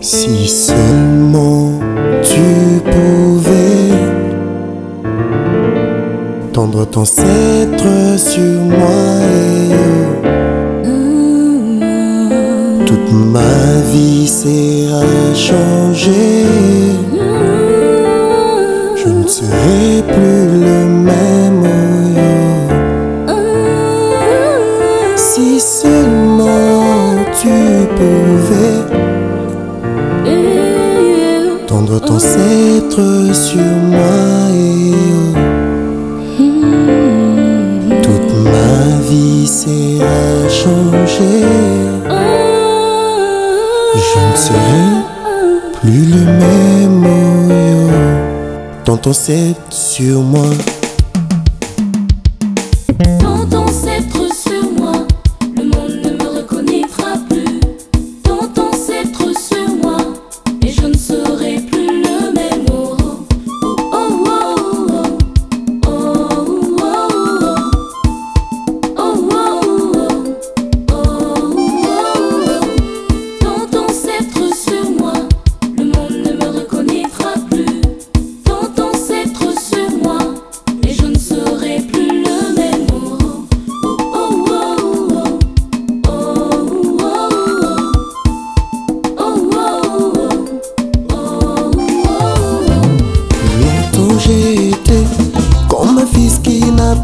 Si seulement tu pouvais tendre ton sceptre sur moi ma vie sera changée. Je ne serai plus le même. Si seulement tu pouvais tendre ton sceptre sur moi Je ne serai plus le même. Tends ton sceptre sur moi.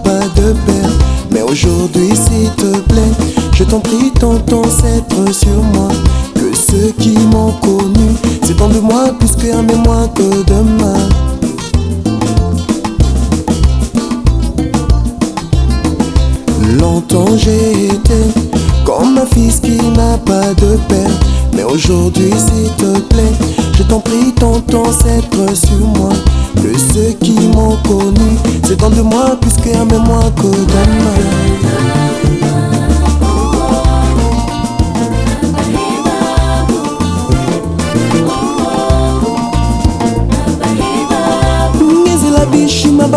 Pas de père. Mais aujourd'hui, s'il te plaît, je t'en prie, tends ton sceptre sur moi. Que ceux qui m'ont connu s'étendent de moi plus que un moi que demain. Longtemps j'ai été comme un fils qui n'a pas de père. Mais aujourd'hui, s'il te plaît, pris ton temps, c'est sur moi. Que ceux qui m'ont connu s'étendent de moi Puisque y'a même moi que demain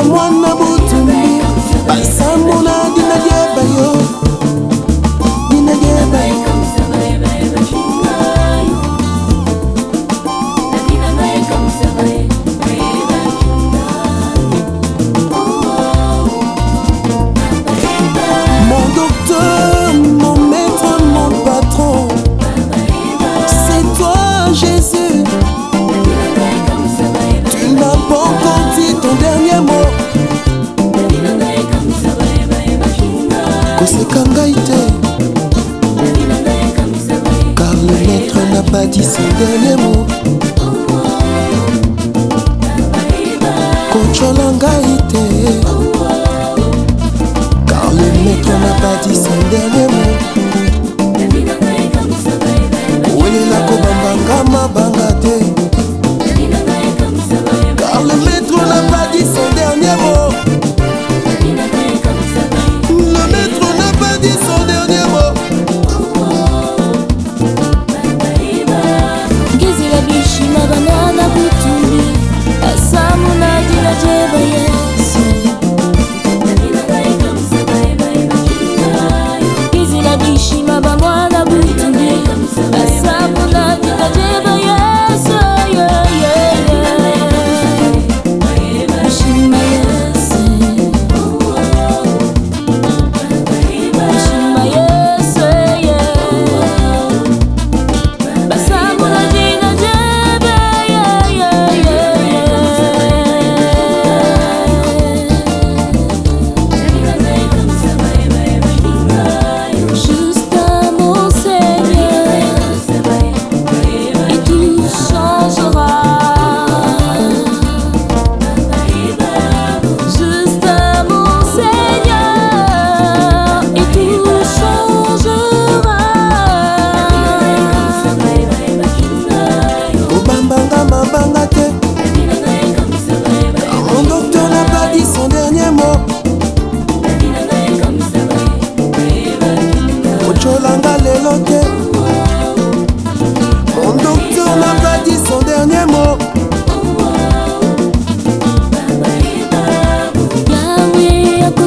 Mwana butumi, basa mwana nakatisi ndenge mo baninga bamwa